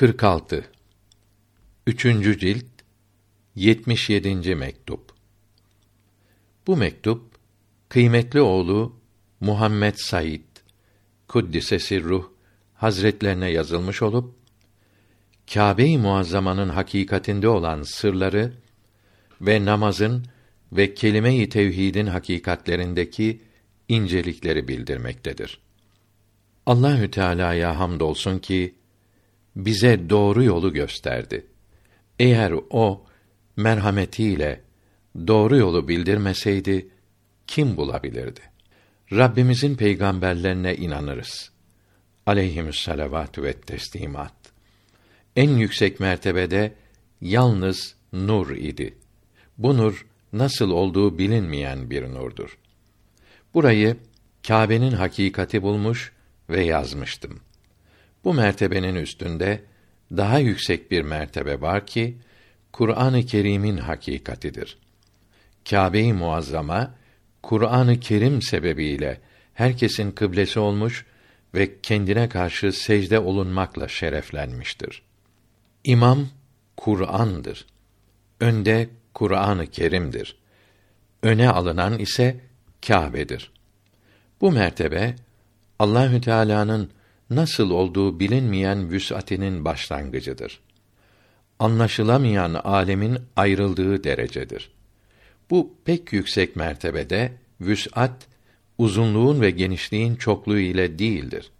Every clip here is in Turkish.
46 Üçüncü cilt 77. mektup Bu mektup kıymetli oğlu Muhammed Said kuddise ruh hazretlerine yazılmış olup Kâbe-i Muazzama'nın hakikatinde olan sırları ve namazın ve kelime-i tevhidin hakikatlerindeki incelikleri bildirmektedir. Allahü Teala'ya hamdolsun ki bize doğru yolu gösterdi. Eğer o merhametiyle doğru yolu bildirmeseydi kim bulabilirdi? Rabbimizin peygamberlerine inanırız. Aleyhimüs salavatü ve teslimat. En yüksek mertebede yalnız nur idi. Bu nur nasıl olduğu bilinmeyen bir nurdur. Burayı Kâbe'nin hakikati bulmuş ve yazmıştım. Bu mertebenin üstünde daha yüksek bir mertebe var ki Kur'an-ı Kerim'in hakikatidir. Kâbe-i Muazzama Kur'an-ı Kerim sebebiyle herkesin kıblesi olmuş ve kendine karşı secde olunmakla şereflenmiştir. İmam Kur'an'dır. Önde Kur'an-ı Kerim'dir. Öne alınan ise Kâbe'dir. Bu mertebe Allahü Teala'nın nasıl olduğu bilinmeyen vüs'atinin başlangıcıdır. Anlaşılamayan alemin ayrıldığı derecedir. Bu pek yüksek mertebede vüs'at uzunluğun ve genişliğin çokluğu ile değildir.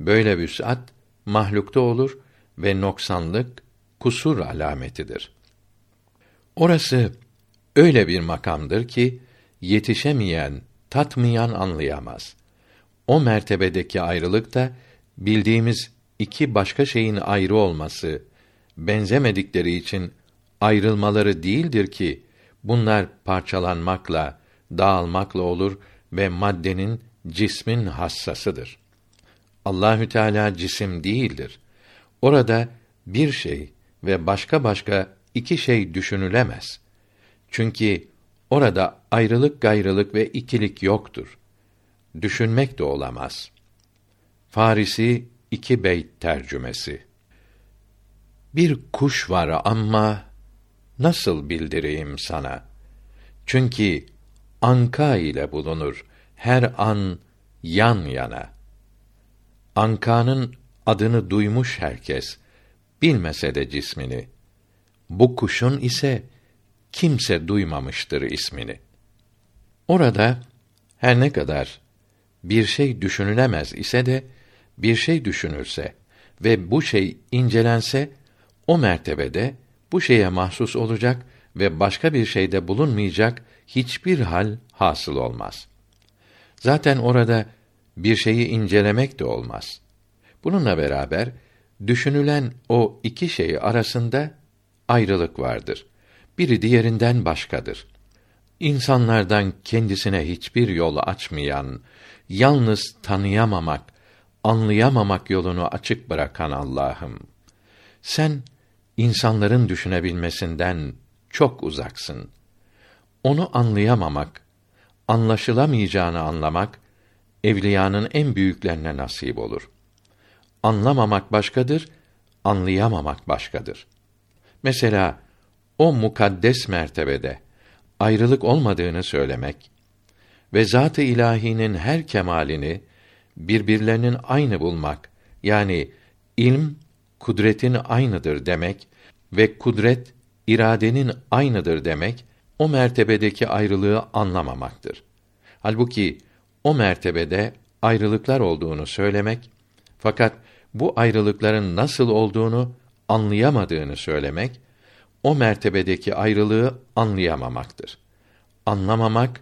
Böyle vüs'at mahlukta olur ve noksanlık kusur alametidir. Orası öyle bir makamdır ki yetişemeyen, tatmayan anlayamaz. O mertebedeki ayrılık da bildiğimiz iki başka şeyin ayrı olması, benzemedikleri için ayrılmaları değildir ki bunlar parçalanmakla, dağılmakla olur ve maddenin cismin hassasıdır. Allahü Teala cisim değildir. Orada bir şey ve başka başka iki şey düşünülemez. Çünkü orada ayrılık gayrılık ve ikilik yoktur. Düşünmek de olamaz.'' Farisi iki beyt tercümesi. Bir kuş var ama nasıl bildireyim sana? Çünkü anka ile bulunur her an yan yana. Ankanın adını duymuş herkes, bilmese de cismini. Bu kuşun ise kimse duymamıştır ismini. Orada her ne kadar bir şey düşünülemez ise de bir şey düşünülse ve bu şey incelense o mertebede bu şeye mahsus olacak ve başka bir şeyde bulunmayacak hiçbir hal hasıl olmaz. Zaten orada bir şeyi incelemek de olmaz. Bununla beraber düşünülen o iki şey arasında ayrılık vardır. Biri diğerinden başkadır. İnsanlardan kendisine hiçbir yol açmayan, yalnız tanıyamamak, anlayamamak yolunu açık bırakan Allah'ım. Sen insanların düşünebilmesinden çok uzaksın. Onu anlayamamak, anlaşılamayacağını anlamak evliyanın en büyüklerine nasip olur. Anlamamak başkadır, anlayamamak başkadır. Mesela o mukaddes mertebede ayrılık olmadığını söylemek ve zat-ı ilahinin her kemalini birbirlerinin aynı bulmak yani ilm kudretin aynıdır demek ve kudret iradenin aynıdır demek o mertebedeki ayrılığı anlamamaktır. Halbuki o mertebede ayrılıklar olduğunu söylemek fakat bu ayrılıkların nasıl olduğunu anlayamadığını söylemek o mertebedeki ayrılığı anlayamamaktır. Anlamamak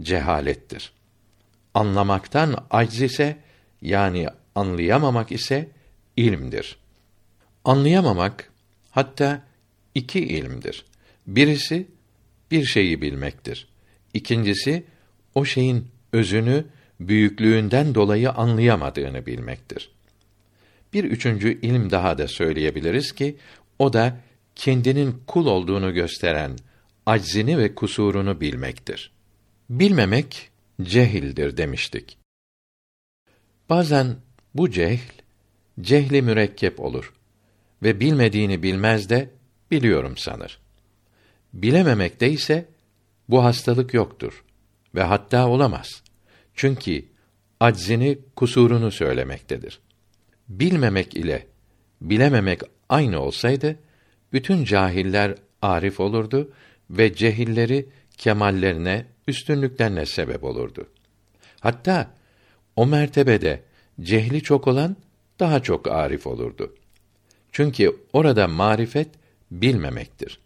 cehalettir. Anlamaktan acz ise yani anlayamamak ise ilmdir. Anlayamamak hatta iki ilmdir. Birisi bir şeyi bilmektir. İkincisi o şeyin özünü büyüklüğünden dolayı anlayamadığını bilmektir. Bir üçüncü ilim daha da söyleyebiliriz ki o da kendinin kul olduğunu gösteren aczini ve kusurunu bilmektir. Bilmemek cehildir demiştik. Bazen bu cehl cehli mürekkep olur ve bilmediğini bilmez de biliyorum sanır. Bilememekte ise bu hastalık yoktur ve hatta olamaz. Çünkü aczini, kusurunu söylemektedir. Bilmemek ile bilememek aynı olsaydı bütün cahiller arif olurdu ve cehilleri kemallerine, üstünlüklerine sebep olurdu. Hatta o mertebede cehli çok olan daha çok arif olurdu. Çünkü orada marifet bilmemektir.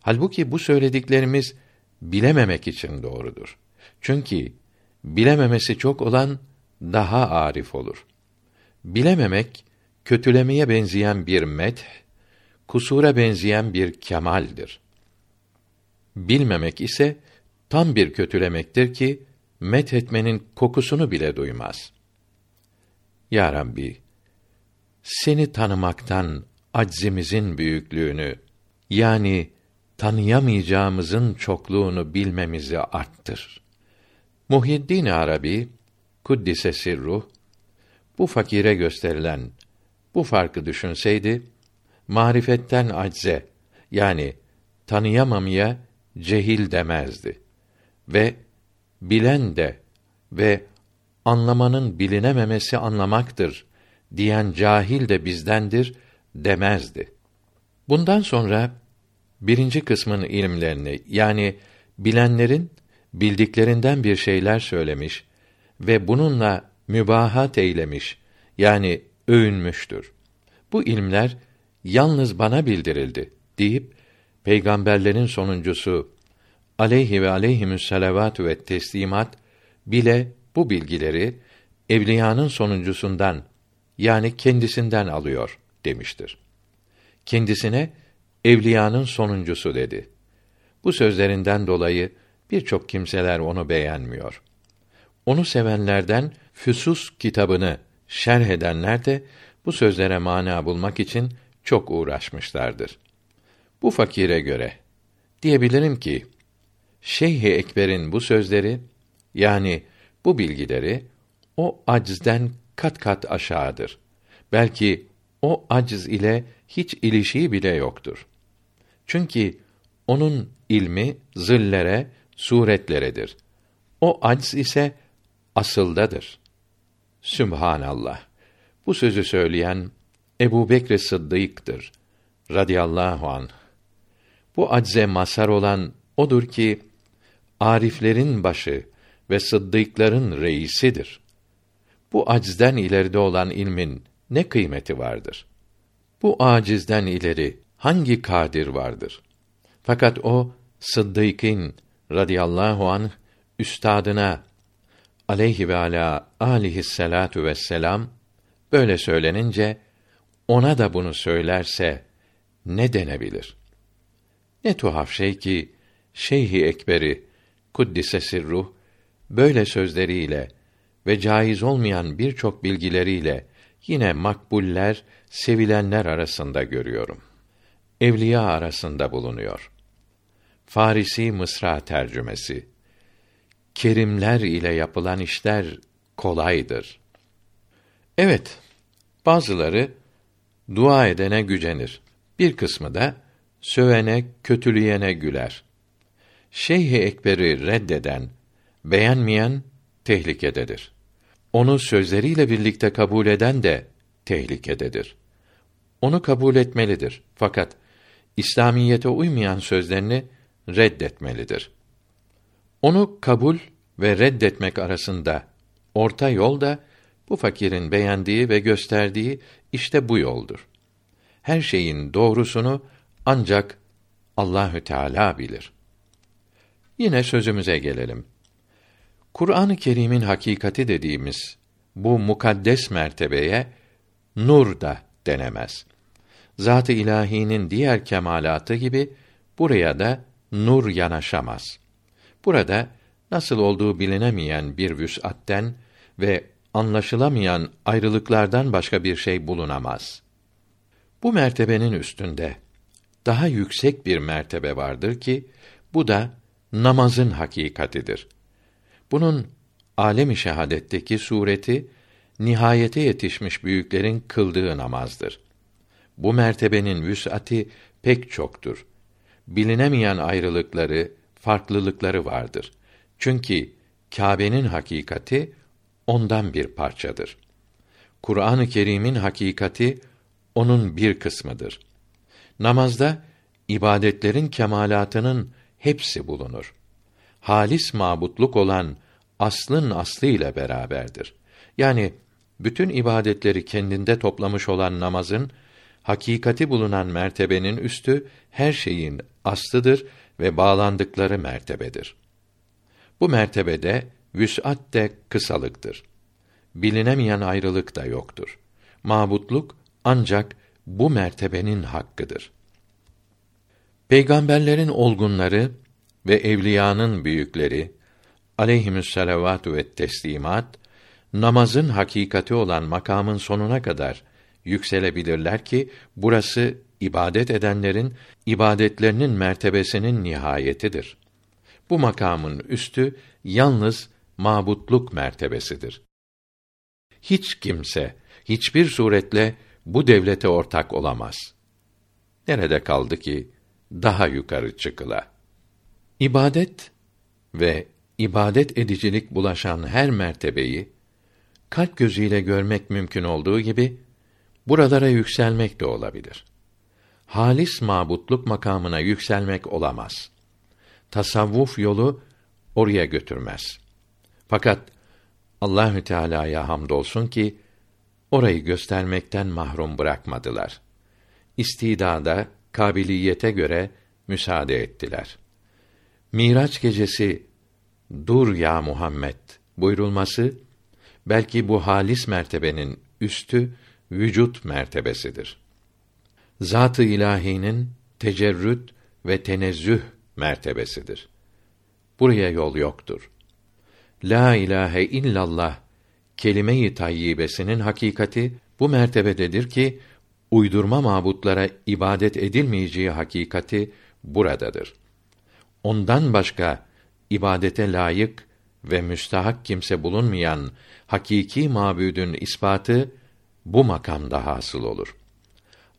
Halbuki bu söylediklerimiz bilememek için doğrudur. Çünkü bilememesi çok olan daha arif olur. Bilememek kötülemeye benzeyen bir met, kusura benzeyen bir kemaldir. Bilmemek ise tam bir kötülemektir ki met etmenin kokusunu bile duymaz. Ya Rabbi, seni tanımaktan aczimizin büyüklüğünü yani tanıyamayacağımızın çokluğunu bilmemizi arttır. Muhyiddin Arabi kuddise sirruh bu fakire gösterilen bu farkı düşünseydi marifetten acze yani tanıyamamaya cehil demezdi ve bilen de ve anlamanın bilinememesi anlamaktır diyen cahil de bizdendir demezdi. Bundan sonra birinci kısmın ilimlerini yani bilenlerin bildiklerinden bir şeyler söylemiş ve bununla mübahat eylemiş yani övünmüştür. Bu ilimler yalnız bana bildirildi deyip peygamberlerin sonuncusu aleyhi ve aleyhimüs salavatü ve teslimat bile bu bilgileri evliyanın sonuncusundan yani kendisinden alıyor demiştir. Kendisine evliyanın sonuncusu dedi. Bu sözlerinden dolayı birçok kimseler onu beğenmiyor. Onu sevenlerden Füsus kitabını şerh edenler de bu sözlere mana bulmak için çok uğraşmışlardır. Bu fakire göre diyebilirim ki Şeyh Ekber'in bu sözleri yani bu bilgileri o aczden kat kat aşağıdır. Belki o aciz ile hiç ilişiği bile yoktur. Çünkü onun ilmi zillere, suretleredir. O aciz ise asıldadır. Sübhanallah. Bu sözü söyleyen Ebu Bekr Sıddık'tır. Radiyallahu anh. Bu acze masar olan odur ki ariflerin başı ve sıddıkların reisidir. Bu acizden ileride olan ilmin ne kıymeti vardır? Bu acizden ileri hangi kadir vardır? Fakat o Sıddık'ın radıyallahu an üstadına aleyhi ve ala alihi salatu vesselam böyle söylenince ona da bunu söylerse ne denebilir? Ne tuhaf şey ki Şeyhi Ekberi kuddise sirruh böyle sözleriyle ve caiz olmayan birçok bilgileriyle yine makbuller, sevilenler arasında görüyorum. Evliya arasında bulunuyor. Farisi Mısra tercümesi. Kerimler ile yapılan işler kolaydır. Evet, bazıları dua edene gücenir. Bir kısmı da sövene, kötüleyene güler. Şeyh Ekber'i reddeden, beğenmeyen tehlikededir. Onu sözleriyle birlikte kabul eden de tehlikededir. Onu kabul etmelidir. Fakat İslamiyete uymayan sözlerini reddetmelidir. Onu kabul ve reddetmek arasında orta yol da bu fakirin beğendiği ve gösterdiği işte bu yoldur. Her şeyin doğrusunu ancak Allahü Teala bilir. Yine sözümüze gelelim. Kur'an-ı Kerim'in hakikati dediğimiz bu mukaddes mertebeye nur da denemez. Zat-ı ilahinin diğer kemalatı gibi buraya da nur yanaşamaz. Burada nasıl olduğu bilinemeyen bir vüs'atten ve anlaşılamayan ayrılıklardan başka bir şey bulunamaz. Bu mertebenin üstünde daha yüksek bir mertebe vardır ki bu da namazın hakikatidir. Bunun alemi şehadetteki sureti nihayete yetişmiş büyüklerin kıldığı namazdır. bu mertebenin vüs'ati pek çoktur. Bilinemeyen ayrılıkları, farklılıkları vardır. Çünkü Kâbe'nin hakikati ondan bir parçadır. Kur'an-ı Kerim'in hakikati onun bir kısmıdır. Namazda ibadetlerin kemalatının hepsi bulunur. Halis mabutluk olan aslın aslı ile beraberdir. Yani bütün ibadetleri kendinde toplamış olan namazın hakikati bulunan mertebenin üstü her şeyin aslıdır ve bağlandıkları mertebedir. Bu mertebede vüs'at de kısalıktır. Bilinemeyen ayrılık da yoktur. Mabutluk ancak bu mertebenin hakkıdır. Peygamberlerin olgunları ve evliyanın büyükleri aleyhimüsselavatü ve teslimat namazın hakikati olan makamın sonuna kadar yükselebilirler ki burası ibadet edenlerin ibadetlerinin mertebesinin nihayetidir. Bu makamın üstü yalnız mabutluk mertebesidir. Hiç kimse hiçbir suretle bu devlete ortak olamaz. Nerede kaldı ki daha yukarı çıkıla? İbadet ve ibadet edicilik bulaşan her mertebeyi kalp gözüyle görmek mümkün olduğu gibi buralara yükselmek de olabilir. Halis mabutluk makamına yükselmek olamaz. Tasavvuf yolu oraya götürmez. Fakat Allahü Teala'ya hamdolsun ki orayı göstermekten mahrum bırakmadılar. İstidada, kabiliyete göre müsaade ettiler. Miraç gecesi dur ya Muhammed buyurulması belki bu halis mertebenin üstü vücut mertebesidir. Zat-ı ilahinin tecerrüt ve tenezzüh mertebesidir. Buraya yol yoktur. La ilahe illallah kelime-i tayyibesinin hakikati bu mertebededir ki uydurma mabutlara ibadet edilmeyeceği hakikati buradadır. Ondan başka ibadete layık ve müstahak kimse bulunmayan hakiki mabudun ispatı bu makamda hasıl olur.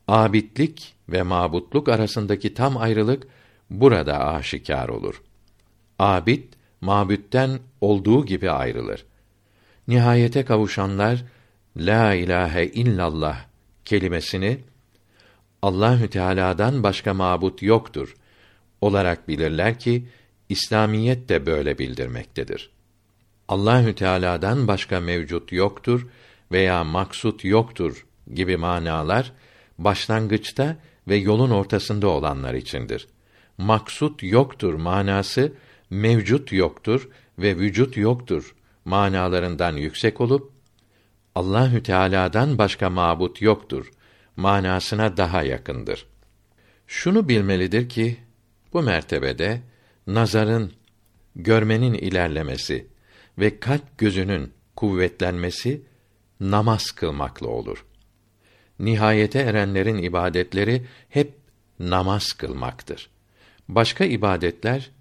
Abidlik ve mabutluk arasındaki tam ayrılık burada aşikar olur. Abid mabütten olduğu gibi ayrılır. Nihayete kavuşanlar la ilahe illallah kelimesini Allahü Teala'dan başka mabut yoktur olarak bilirler ki İslamiyet de böyle bildirmektedir. Allahü Teala'dan başka mevcut yoktur veya maksut yoktur gibi manalar başlangıçta ve yolun ortasında olanlar içindir. Maksut yoktur manası mevcut yoktur ve vücut yoktur manalarından yüksek olup Allahü Teala'dan başka mabut yoktur manasına daha yakındır. Şunu bilmelidir ki bu mertebede nazarın, görmenin ilerlemesi ve kalp gözünün kuvvetlenmesi namaz kılmakla olur. Nihayete erenlerin ibadetleri hep namaz kılmaktır. Başka ibadetler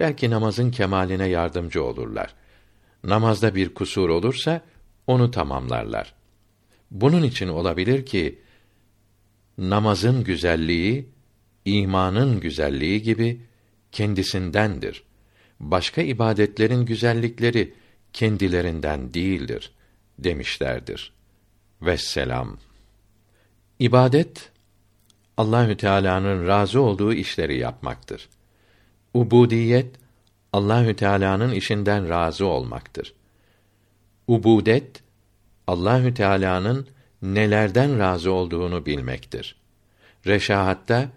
belki namazın kemaline yardımcı olurlar. Namazda bir kusur olursa onu tamamlarlar. Bunun için olabilir ki namazın güzelliği imanın güzelliği gibi kendisindendir. Başka ibadetlerin güzellikleri kendilerinden değildir demişlerdir. Vesselam. İbadet Allahü Teala'nın razı olduğu işleri yapmaktır. Ubudiyet Allahü Teala'nın işinden razı olmaktır. Ubudet Allahü Teala'nın nelerden razı olduğunu bilmektir. Reşahatta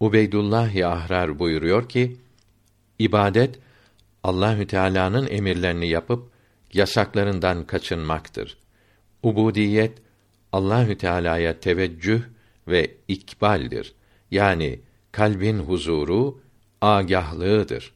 Ubeydullah Ahrar buyuruyor ki ibadet Allahü Teala'nın emirlerini yapıp yasaklarından kaçınmaktır. Ubudiyet Allahü Teala'ya teveccüh ve ikbaldir. Yani kalbin huzuru, agahlığıdır.